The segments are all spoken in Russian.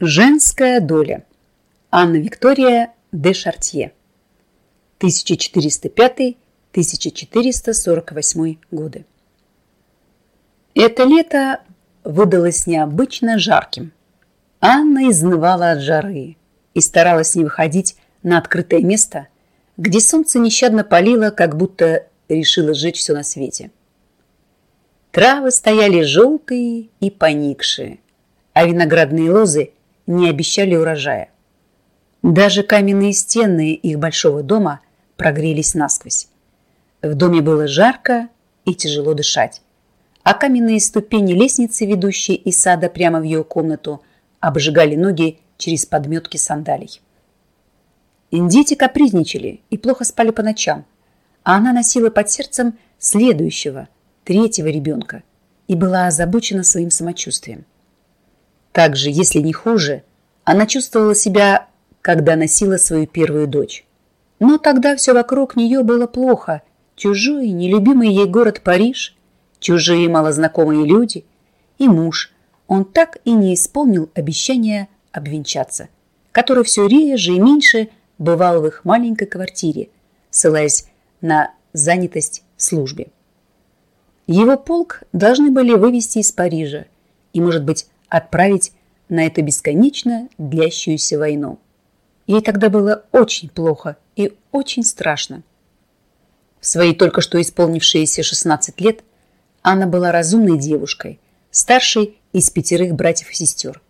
Женская доля. Анна Виктория де Шартье. 1405-1448 годы. Это лето выдалось необычно жарким. Анна изнывала от жары и старалась не выходить на открытое место, где солнце нещадно палило, как будто решило сжечь все на свете. Травы стояли желтые и поникшие, а виноградные лозы – не обещали урожая. Даже каменные стены их большого дома прогрелись насквозь. В доме было жарко и тяжело дышать, а каменные ступени лестницы, ведущие из сада прямо в ее комнату, обжигали ноги через подметки сандалий. Дети капризничали и плохо спали по ночам, а она носила под сердцем следующего, третьего ребенка и была озабочена своим самочувствием. Также, если не хуже, она чувствовала себя, когда носила свою первую дочь. Но тогда все вокруг нее было плохо. Чужой, нелюбимый ей город Париж, чужие малознакомые люди и муж. Он так и не исполнил обещания обвенчаться, который все реже и меньше бывал в их маленькой квартире, ссылаясь на занятость в службе. Его полк должны были вывести из Парижа и, может быть, отправить на эту бесконечно длящуюся войну. Ей тогда было очень плохо и очень страшно. В свои только что исполнившиеся 16 лет Анна была разумной девушкой, старшей из пятерых братьев и сестер.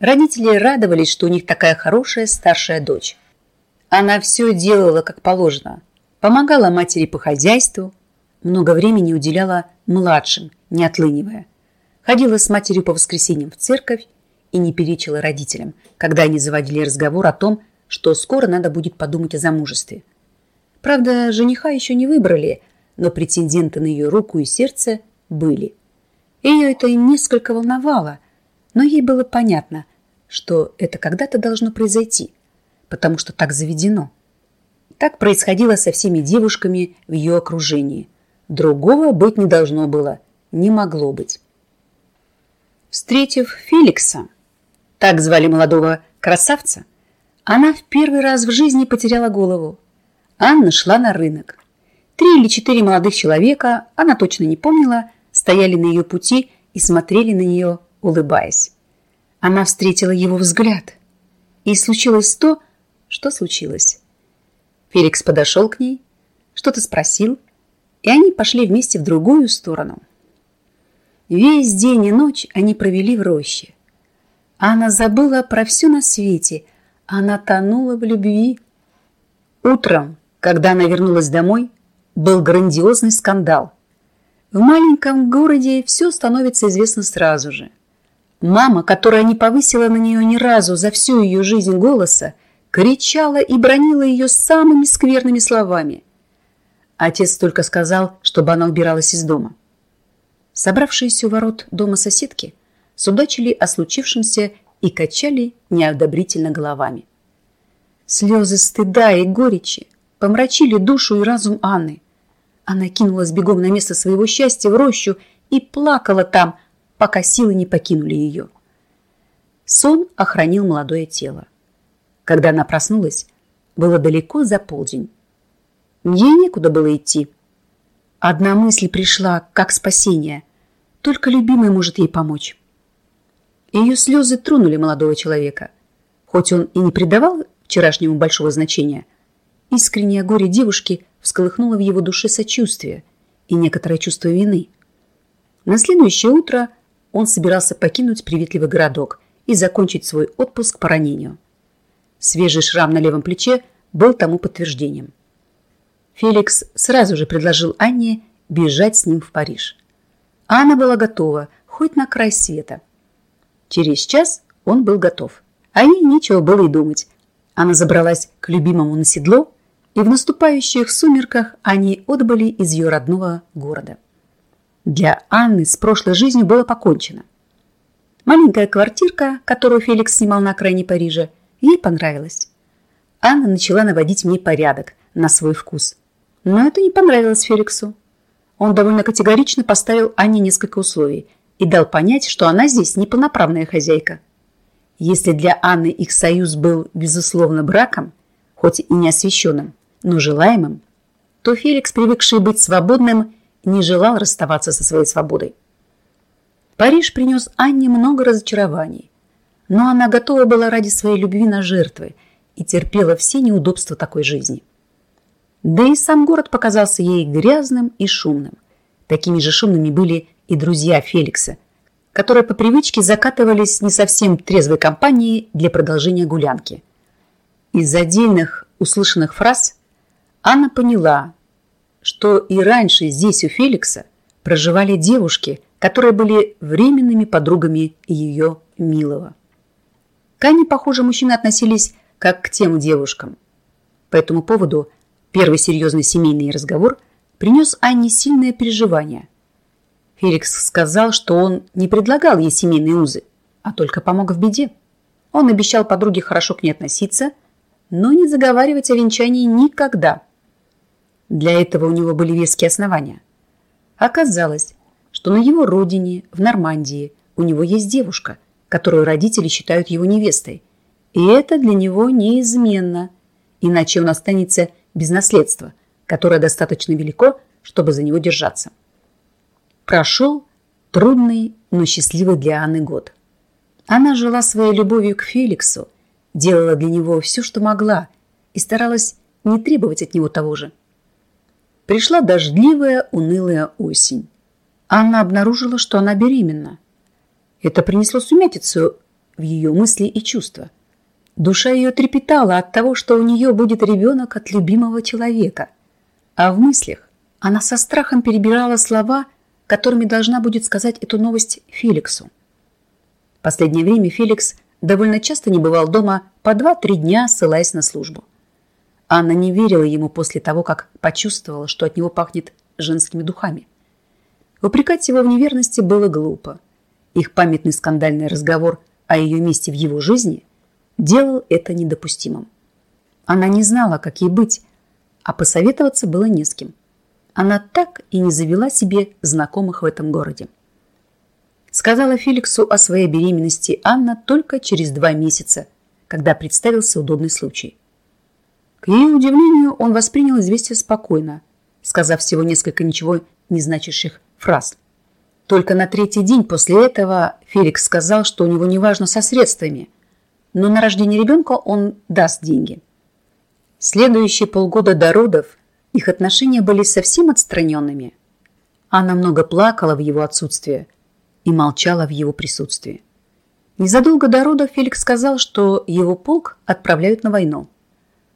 Родители радовались, что у них такая хорошая старшая дочь. Она все делала как положено, помогала матери по хозяйству, много времени уделяла младшим, не отлынивая – ходила с матерью по воскресеньям в церковь и не перечила родителям, когда они заводили разговор о том, что скоро надо будет подумать о замужестве. Правда, жениха еще не выбрали, но претенденты на ее руку и сердце были. Ее это несколько волновало, но ей было понятно, что это когда-то должно произойти, потому что так заведено. Так происходило со всеми девушками в ее окружении. Другого быть не должно было, не могло быть. Встретив Феликса, так звали молодого красавца, она в первый раз в жизни потеряла голову. Анна шла на рынок. Три или четыре молодых человека, она точно не помнила, стояли на ее пути и смотрели на нее, улыбаясь. Она встретила его взгляд. И случилось то, что случилось. Феликс подошел к ней, что-то спросил, и они пошли вместе в другую сторону. Весь день и ночь они провели в роще. Она забыла про все на свете. Она тонула в любви. Утром, когда она вернулась домой, был грандиозный скандал. В маленьком городе все становится известно сразу же. Мама, которая не повысила на нее ни разу за всю ее жизнь голоса, кричала и бронила ее самыми скверными словами. Отец только сказал, чтобы она убиралась из дома. Собравшиеся у ворот дома соседки судачили о случившемся и качали неодобрительно головами. Слезы стыда и горечи помрачили душу и разум Анны. Она кинулась бегом на место своего счастья в рощу и плакала там, пока силы не покинули ее. Сон охранил молодое тело. Когда она проснулась, было далеко за полдень. Ей некуда было идти. Одна мысль пришла, как спасение. Только любимый может ей помочь. Ее слезы тронули молодого человека. Хоть он и не придавал вчерашнему большого значения, искреннее горе девушки всколыхнуло в его душе сочувствие и некоторое чувство вины. На следующее утро он собирался покинуть приветливый городок и закончить свой отпуск по ранению. Свежий шрам на левом плече был тому подтверждением. Феликс сразу же предложил Анне бежать с ним в Париж. Анна была готова, хоть на край света. Через час он был готов, а ей нечего было и думать. Она забралась к любимому на седло, и в наступающих сумерках они отбыли из ее родного города. Для Анны с прошлой жизнью было покончено. Маленькая квартирка, которую Феликс снимал на окраине Парижа, ей понравилась. Анна начала наводить в ней порядок на свой вкус. Но это не понравилось Феликсу. Он довольно категорично поставил Анне несколько условий и дал понять, что она здесь не полноправная хозяйка. Если для Анны их союз был, безусловно, браком, хоть и не освященным, но желаемым, то Феликс, привыкший быть свободным, не желал расставаться со своей свободой. Париж принес Анне много разочарований, но она готова была ради своей любви на жертвы и терпела все неудобства такой жизни. Да и сам город показался ей грязным и шумным. Такими же шумными были и друзья Феликса, которые по привычке закатывались не совсем трезвой компанией для продолжения гулянки. Из отдельных услышанных фраз Анна поняла, что и раньше здесь у Феликса проживали девушки, которые были временными подругами ее милого. К Анне, похоже, мужчины относились как к тем девушкам. По этому поводу первый серьезный семейный разговор принес Анне сильное переживание. Феликс сказал, что он не предлагал ей семейные узы, а только помог в беде. Он обещал подруге хорошо к ней относиться, но не заговаривать о венчании никогда. Для этого у него были веские основания. Оказалось, что на его родине, в Нормандии, у него есть девушка, которую родители считают его невестой. И это для него неизменно, иначе он останется без наследства, которое достаточно велико, чтобы за него держаться. Прошел трудный, но счастливый для Анны год. Она жила своей любовью к Феликсу, делала для него все, что могла, и старалась не требовать от него того же. Пришла дождливая, унылая осень. Анна обнаружила, что она беременна. Это принесло сумятицу в ее мысли и чувства. Душа ее трепетала от того, что у нее будет ребенок от любимого человека. А в мыслях она со страхом перебирала слова, которыми должна будет сказать эту новость Феликсу. В последнее время Феликс довольно часто не бывал дома по два-три дня, ссылаясь на службу. Анна не верила ему после того, как почувствовала, что от него пахнет женскими духами. Упрекать его в неверности было глупо. Их памятный скандальный разговор о ее месте в его жизни делал это недопустимым. Она не знала, как ей быть, а посоветоваться было не с кем. Она так и не завела себе знакомых в этом городе. Сказала Феликсу о своей беременности Анна только через два месяца, когда представился удобный случай. К ее удивлению, он воспринял известие спокойно, сказав всего несколько ничего не значащих фраз. Только на третий день после этого Феликс сказал, что у него не важно со средствами, но на рождение ребенка он даст деньги. Следующие полгода до родов их отношения были совсем отстраненными. Она много плакала в его отсутствие и молчала в его присутствии. Незадолго до родов Феликс сказал, что его полк отправляют на войну.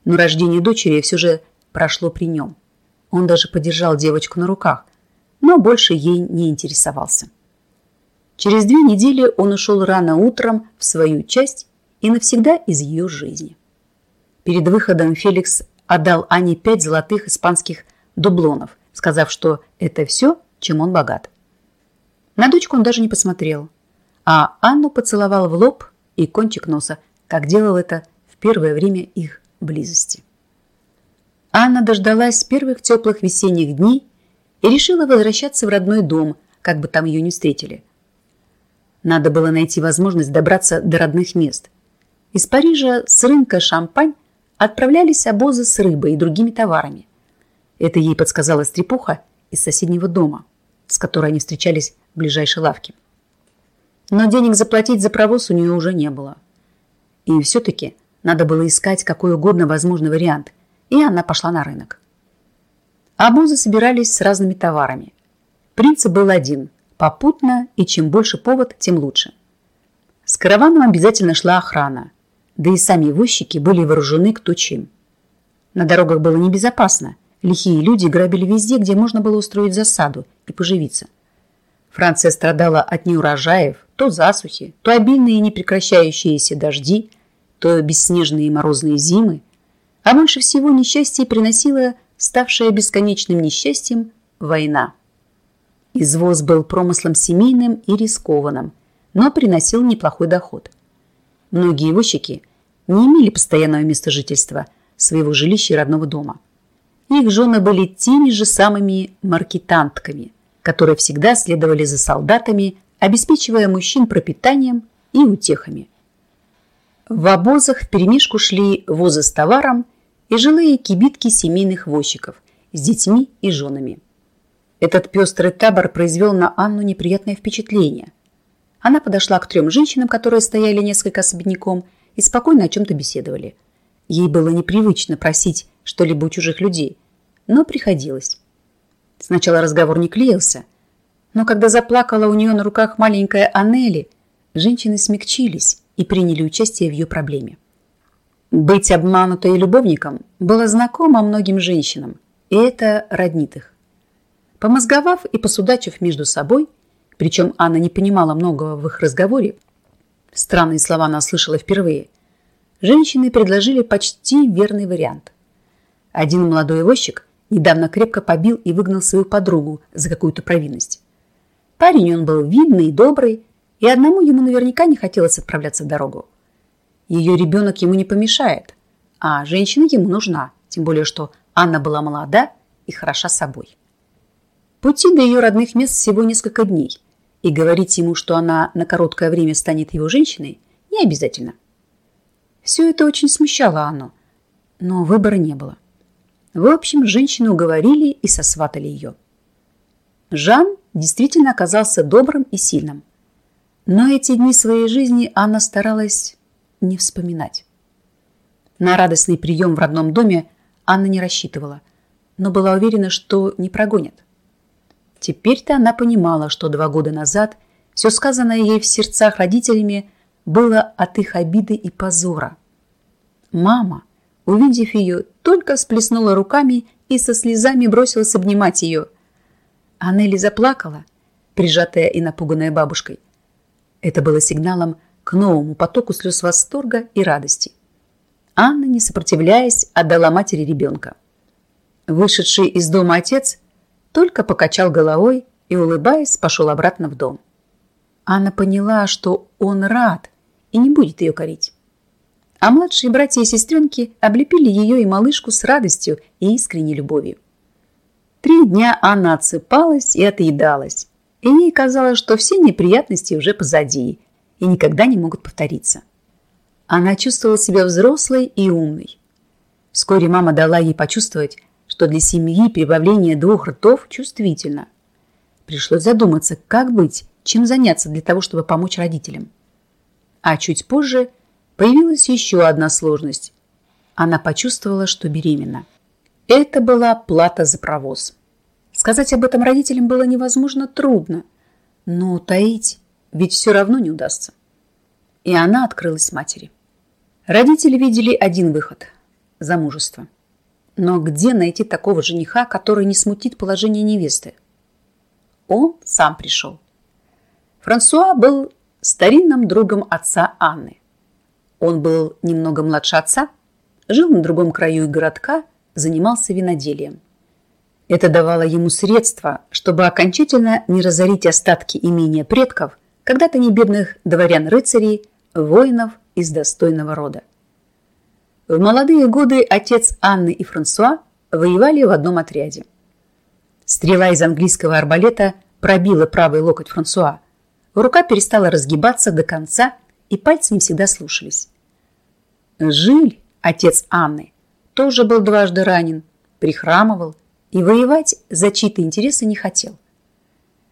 Но рождение дочери все же прошло при нем. Он даже подержал девочку на руках, но больше ей не интересовался. Через две недели он ушел рано утром в свою часть и навсегда из ее жизни. Перед выходом Феликс отдал Ане пять золотых испанских дублонов, сказав, что это все, чем он богат. На дочку он даже не посмотрел, а Анну поцеловал в лоб и кончик носа, как делал это в первое время их близости. Анна дождалась первых теплых весенних дней и решила возвращаться в родной дом, как бы там ее не встретили. Надо было найти возможность добраться до родных мест. Из Парижа с рынка Шампань отправлялись обозы с рыбой и другими товарами. Это ей подсказала стрепуха из соседнего дома, с которой они встречались в ближайшей лавке. Но денег заплатить за провоз у нее уже не было. И все-таки надо было искать какой угодно возможный вариант, и она пошла на рынок. Обозы собирались с разными товарами. Принцип был один – попутно, и чем больше повод, тем лучше. С караваном обязательно шла охрана, да и сами возчики были вооружены кто чем. На дорогах было небезопасно. Лихие люди грабили везде, где можно было устроить засаду и поживиться. Франция страдала от неурожаев, то засухи, то обильные непрекращающиеся дожди, то бесснежные морозные зимы. А больше всего несчастье приносило ставшая бесконечным несчастьем, война. Извоз был промыслом семейным и рискованным, но приносил неплохой доход. Многие возчики не имели постоянного места жительства, своего жилища и родного дома. Их жены были теми же самыми маркетантками, которые всегда следовали за солдатами, обеспечивая мужчин пропитанием и утехами. В обозах вперемешку шли возы с товаром и жилые кибитки семейных возчиков с детьми и женами. Этот пестрый табор произвел на Анну неприятное впечатление. Она подошла к трем женщинам, которые стояли несколько особняком, и спокойно о чем-то беседовали. Ей было непривычно просить что-либо у чужих людей, но приходилось. Сначала разговор не клеился, но когда заплакала у нее на руках маленькая Анели, женщины смягчились и приняли участие в ее проблеме. Быть обманутой любовником было знакомо многим женщинам, и это роднит их. Помозговав и посудачив между собой, причем Анна не понимала многого в их разговоре, странные слова она слышала впервые, женщины предложили почти верный вариант. Один молодой возчик недавно крепко побил и выгнал свою подругу за какую-то провинность. Парень он был видный и добрый, и одному ему наверняка не хотелось отправляться в дорогу. Ее ребенок ему не помешает, а женщина ему нужна, тем более что Анна была молода и хороша собой. Пути до ее родных мест всего несколько дней, и говорить ему, что она на короткое время станет его женщиной, не обязательно. Все это очень смущало Анну, но выбора не было. В общем, женщины уговорили и сосватали ее. Жан действительно оказался добрым и сильным. Но эти дни своей жизни Анна старалась не вспоминать. На радостный прием в родном доме Анна не рассчитывала, но была уверена, что не прогонят. Теперь-то она понимала, что два года назад все сказанное ей в сердцах родителями было от их обиды и позора. Мама, увидев ее, только всплеснула руками и со слезами бросилась обнимать ее – Аннели заплакала, прижатая и напуганная бабушкой. Это было сигналом к новому потоку слез восторга и радости. Анна, не сопротивляясь, отдала матери ребенка. Вышедший из дома отец только покачал головой и, улыбаясь, пошел обратно в дом. Анна поняла, что он рад и не будет ее корить. А младшие братья и сестренки облепили ее и малышку с радостью и искренней любовью. Три дня Анна отсыпалась и отъедалась, и ей казалось, что все неприятности уже позади и никогда не могут повториться. Она чувствовала себя взрослой и умной. Вскоре мама дала ей почувствовать, что для семьи прибавление двух ртов чувствительно. Пришлось задуматься, как быть, чем заняться для того, чтобы помочь родителям. А чуть позже появилась еще одна сложность. Она почувствовала, что беременна. Это была плата за провоз. Сказать об этом родителям было невозможно трудно, но таить ведь все равно не удастся. И она открылась матери. Родители видели один выход – замужество. Но где найти такого жениха, который не смутит положение невесты? Он сам пришел. Франсуа был старинным другом отца Анны. Он был немного младше отца, жил на другом краю городка занимался виноделием. Это давало ему средства, чтобы окончательно не разорить остатки имения предков, когда-то не бедных дворян-рыцарей, воинов из достойного рода. В молодые годы отец Анны и Франсуа воевали в одном отряде. Стрела из английского арбалета пробила правый локоть Франсуа. Рука перестала разгибаться до конца, и пальцы не всегда слушались. Жиль, отец Анны, тоже был дважды ранен, прихрамывал и воевать за чьи-то интересы не хотел.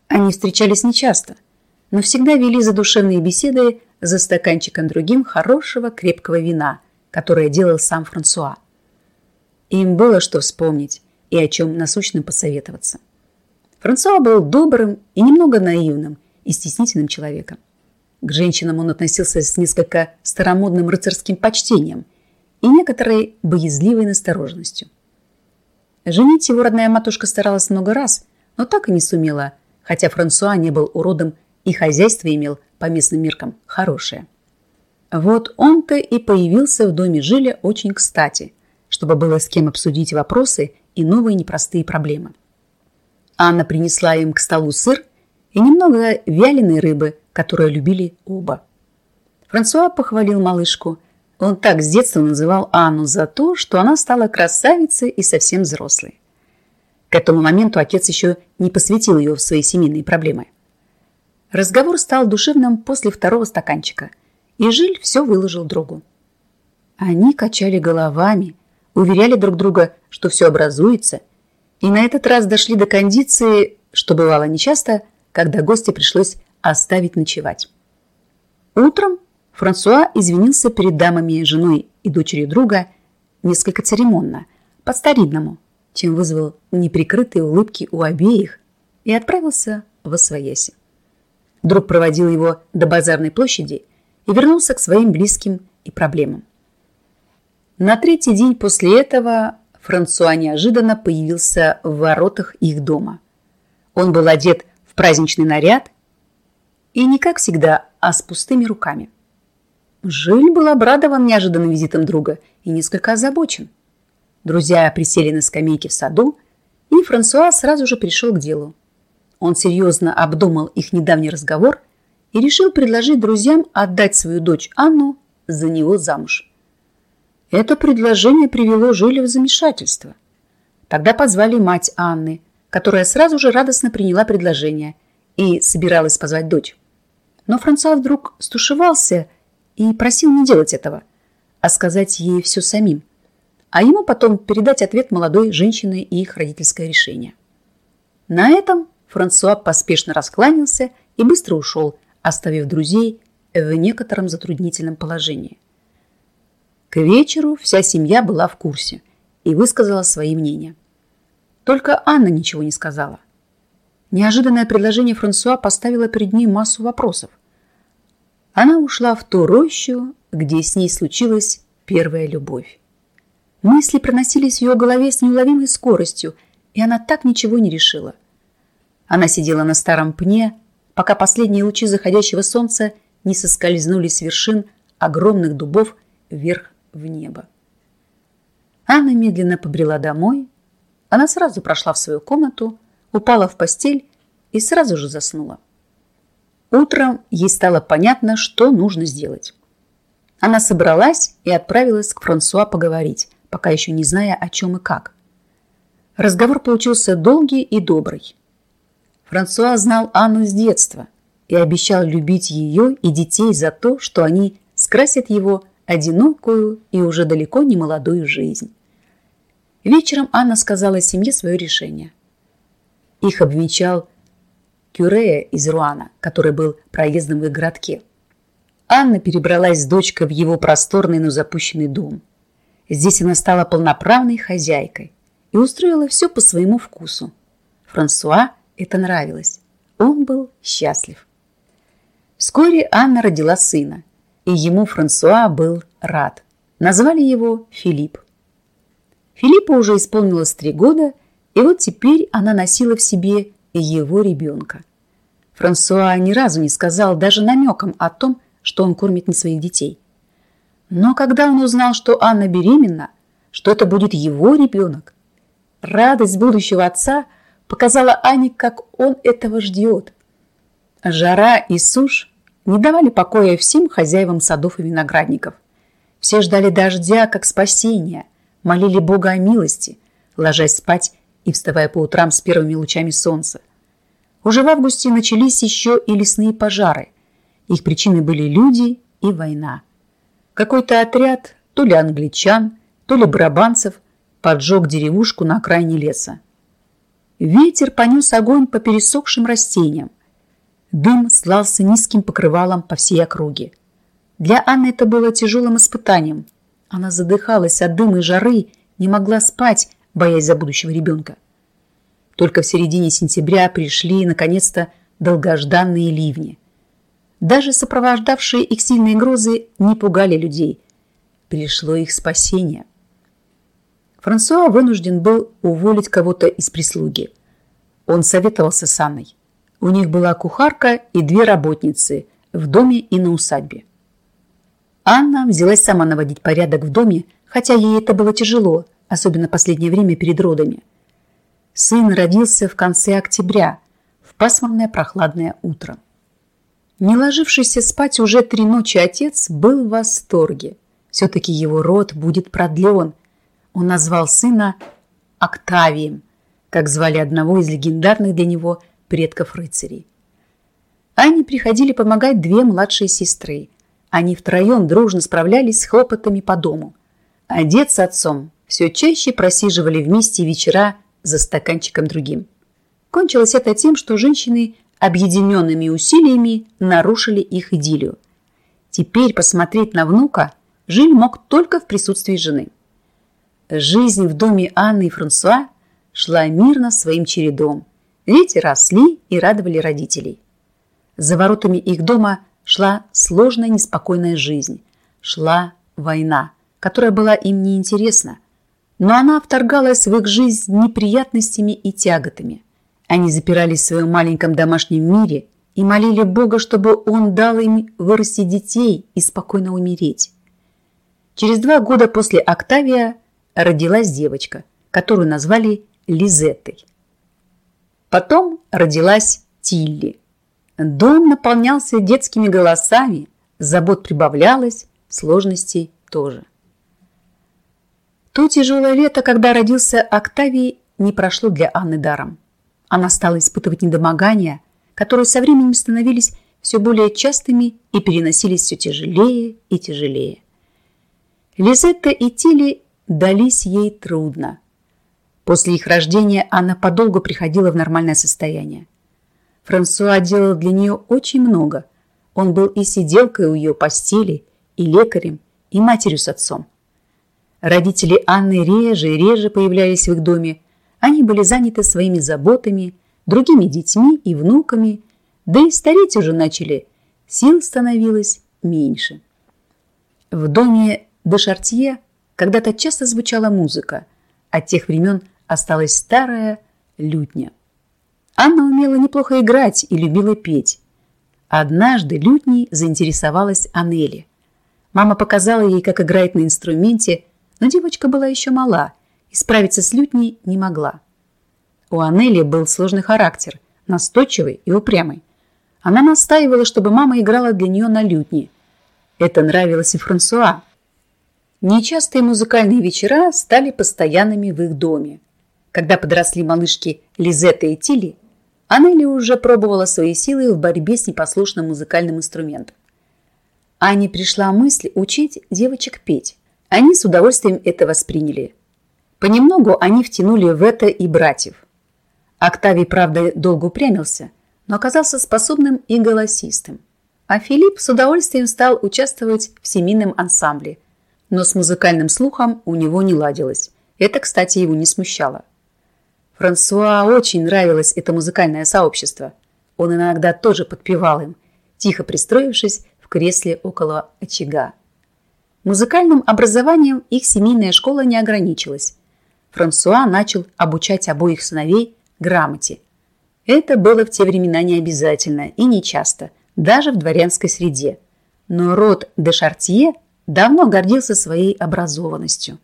Они встречались нечасто, но всегда вели задушевные беседы за стаканчиком другим хорошего крепкого вина, которое делал сам Франсуа. Им было что вспомнить и о чем насущно посоветоваться. Франсуа был добрым и немного наивным и стеснительным человеком. К женщинам он относился с несколько старомодным рыцарским почтением – и некоторой боязливой настороженностью. Женить его родная матушка старалась много раз, но так и не сумела, хотя Франсуа не был уродом и хозяйство имел по местным меркам хорошее. Вот он-то и появился в доме Жиля очень кстати, чтобы было с кем обсудить вопросы и новые непростые проблемы. Анна принесла им к столу сыр и немного вяленой рыбы, которую любили оба. Франсуа похвалил малышку – он так с детства называл Анну за то, что она стала красавицей и совсем взрослой. К этому моменту отец еще не посвятил ее в свои семейные проблемы. Разговор стал душевным после второго стаканчика, и Жиль все выложил другу. Они качали головами, уверяли друг друга, что все образуется, и на этот раз дошли до кондиции, что бывало нечасто, когда гости пришлось оставить ночевать. Утром Франсуа извинился перед дамами, женой и дочерью друга несколько церемонно, по-старинному, чем вызвал неприкрытые улыбки у обеих и отправился в Освояси. Друг проводил его до базарной площади и вернулся к своим близким и проблемам. На третий день после этого Франсуа неожиданно появился в воротах их дома. Он был одет в праздничный наряд и не как всегда, а с пустыми руками. Жиль был обрадован неожиданным визитом друга и несколько озабочен. Друзья присели на скамейке в саду, и Франсуа сразу же перешел к делу. Он серьезно обдумал их недавний разговор и решил предложить друзьям отдать свою дочь Анну за него замуж. Это предложение привело Жиля в замешательство. Тогда позвали мать Анны, которая сразу же радостно приняла предложение и собиралась позвать дочь. Но Франсуа вдруг стушевался и просил не делать этого, а сказать ей все самим, а ему потом передать ответ молодой женщины и их родительское решение. На этом Франсуа поспешно раскланялся и быстро ушел, оставив друзей в некотором затруднительном положении. К вечеру вся семья была в курсе и высказала свои мнения. Только Анна ничего не сказала. Неожиданное предложение Франсуа поставило перед ней массу вопросов. Она ушла в ту рощу, где с ней случилась первая любовь. Мысли проносились в ее голове с неуловимой скоростью, и она так ничего не решила. Она сидела на старом пне, пока последние лучи заходящего солнца не соскользнули с вершин огромных дубов вверх в небо. Анна медленно побрела домой. Она сразу прошла в свою комнату, упала в постель и сразу же заснула. Утром ей стало понятно, что нужно сделать. Она собралась и отправилась к Франсуа поговорить, пока еще не зная, о чем и как. Разговор получился долгий и добрый. Франсуа знал Анну с детства и обещал любить ее и детей за то, что они скрасят его одинокую и уже далеко не молодую жизнь. Вечером Анна сказала семье свое решение. Их обвенчал Кюрея из Руана, который был проездом в их городке. Анна перебралась с дочкой в его просторный, но запущенный дом. Здесь она стала полноправной хозяйкой и устроила все по своему вкусу. Франсуа это нравилось. Он был счастлив. Вскоре Анна родила сына, и ему Франсуа был рад. Назвали его Филипп. Филиппу уже исполнилось три года, и вот теперь она носила в себе его ребенка. Франсуа ни разу не сказал даже намеком о том, что он кормит не своих детей. Но когда он узнал, что Анна беременна, что это будет его ребенок, радость будущего отца показала Ане, как он этого ждет. Жара и сушь не давали покоя всем хозяевам садов и виноградников. Все ждали дождя как спасения, молили Бога о милости, ложась спать и вставая по утрам с первыми лучами солнца. Уже в августе начались еще и лесные пожары. Их причиной были люди и война. Какой-то отряд, то ли англичан, то ли барабанцев, поджег деревушку на окраине леса. Ветер понес огонь по пересохшим растениям. Дым слался низким покрывалом по всей округе. Для Анны это было тяжелым испытанием. Она задыхалась от дыма и жары, не могла спать, боясь за будущего ребенка. Только в середине сентября пришли, наконец-то, долгожданные ливни. Даже сопровождавшие их сильные грозы не пугали людей. Пришло их спасение. Франсуа вынужден был уволить кого-то из прислуги. Он советовался с Анной. У них была кухарка и две работницы в доме и на усадьбе. Анна взялась сама наводить порядок в доме, хотя ей это было тяжело, особенно последнее время перед родами. Сын родился в конце октября, в пасмурное прохладное утро. Не ложившийся спать уже три ночи отец был в восторге. Все-таки его род будет продлен. Он назвал сына Октавием, как звали одного из легендарных для него предков рыцарей. Ане приходили помогать две младшие сестры. Они втроем дружно справлялись с хлопотами по дому. А дед с отцом все чаще просиживали вместе вечера за стаканчиком другим. Кончилось это тем, что женщины объединенными усилиями нарушили их идиллию. Теперь посмотреть на внука Жиль мог только в присутствии жены. Жизнь в доме Анны и Франсуа шла мирно своим чередом. Дети росли и радовали родителей. За воротами их дома шла сложная неспокойная жизнь. Шла война, которая была им неинтересна. Но она вторгалась в их жизнь неприятностями и тяготами. Они запирались в своем маленьком домашнем мире и молили Бога, чтобы Он дал им вырасти детей и спокойно умереть. Через два года после Октавия родилась девочка, которую назвали Лизеттой. Потом родилась Тилли. Дом наполнялся детскими голосами, забот прибавлялось, сложностей тоже. То тяжелое лето, когда родился Октавий, не прошло для Анны даром. Она стала испытывать недомогания, которые со временем становились все более частыми и переносились все тяжелее и тяжелее. Лизетта и Тили дались ей трудно. После их рождения Анна подолгу приходила в нормальное состояние. Франсуа делал для нее очень много. Он был и сиделкой у ее постели, и лекарем, и матерью с отцом. Родители Анны реже и реже появлялись в их доме. Они были заняты своими заботами, другими детьми и внуками, да и стареть уже начали. Сил становилось меньше. В доме де Шартье когда-то часто звучала музыка. От тех времен осталась старая лютня. Анна умела неплохо играть и любила петь. Однажды лютней заинтересовалась Анели. Мама показала ей, как играет на инструменте, но девочка была еще мала и справиться с лютней не могла. У Анели был сложный характер, настойчивый и упрямый. Она настаивала, чтобы мама играла для нее на лютне. Это нравилось и Франсуа, Нечастые музыкальные вечера стали постоянными в их доме. Когда подросли малышки Лизетта и Тилли, Анелли уже пробовала свои силы в борьбе с непослушным музыкальным инструментом. Ане пришла мысль учить девочек петь. Они с удовольствием это восприняли. Понемногу они втянули в это и братьев. Октавий, правда, долго упрямился, но оказался способным и голосистым. А Филипп с удовольствием стал участвовать в семейном ансамбле – но с музыкальным слухом у него не ладилось. Это, кстати, его не смущало. Франсуа очень нравилось это музыкальное сообщество. Он иногда тоже подпевал им, тихо пристроившись в кресле около очага. Музыкальным образованием их семейная школа не ограничилась. Франсуа начал обучать обоих сыновей грамоте. Это было в те времена не обязательно и не часто, даже в дворянской среде. Но род де Шартье – давно гордился своей образованностью.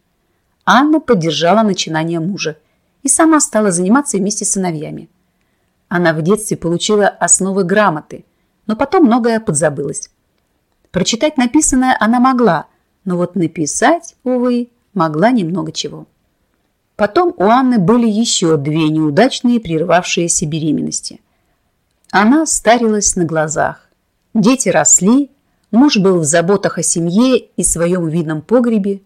Анна поддержала начинание мужа и сама стала заниматься вместе с сыновьями. Она в детстве получила основы грамоты, но потом многое подзабылось. Прочитать написанное она могла, но вот написать, увы, могла немного чего. Потом у Анны были еще две неудачные прервавшиеся беременности. Она старилась на глазах. Дети росли, Муж был в заботах о семье и своем видном погребе.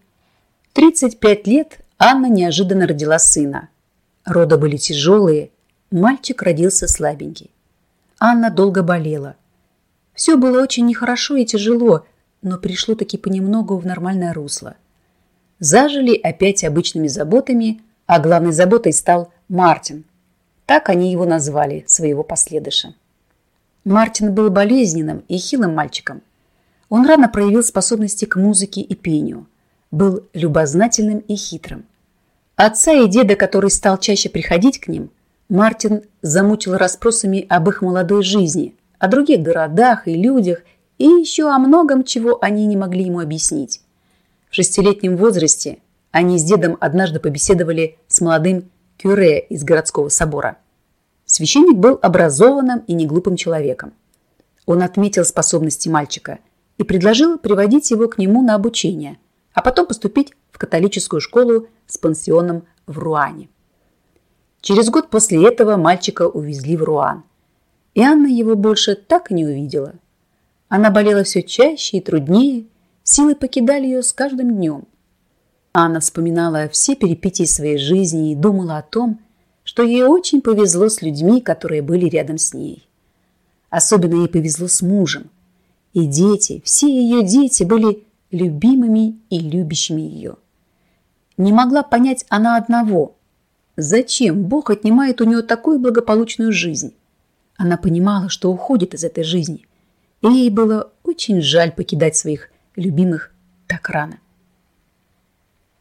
35 лет Анна неожиданно родила сына. Роды были тяжелые, мальчик родился слабенький. Анна долго болела. Все было очень нехорошо и тяжело, но пришло таки понемногу в нормальное русло. Зажили опять обычными заботами, а главной заботой стал Мартин. Так они его назвали, своего последыша. Мартин был болезненным и хилым мальчиком. Он рано проявил способности к музыке и пению. Был любознательным и хитрым. Отца и деда, который стал чаще приходить к ним, Мартин замучил расспросами об их молодой жизни, о других городах и людях и еще о многом, чего они не могли ему объяснить. В шестилетнем возрасте они с дедом однажды побеседовали с молодым кюре из городского собора. Священник был образованным и неглупым человеком. Он отметил способности мальчика – и предложил приводить его к нему на обучение, а потом поступить в католическую школу с пансионом в Руане. Через год после этого мальчика увезли в Руан, и Анна его больше так и не увидела. Она болела все чаще и труднее, силы покидали ее с каждым днем. Анна вспоминала все перипетии своей жизни и думала о том, что ей очень повезло с людьми, которые были рядом с ней. Особенно ей повезло с мужем. И дети, все ее дети были любимыми и любящими ее. Не могла понять она одного. Зачем Бог отнимает у нее такую благополучную жизнь? Она понимала, что уходит из этой жизни, и ей было очень жаль покидать своих любимых так рано.